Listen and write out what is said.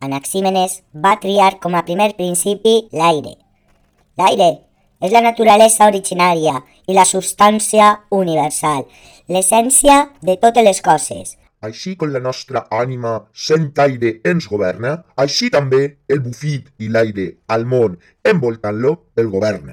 Anaxímenes va triar com a primer principi l'aire. L'aire és la naturalesa originària i la substància universal, l'essència de totes les coses. Així com la nostra ànima sent aire ens governa, així també el bufit i l'aire al món envoltant-lo el governa.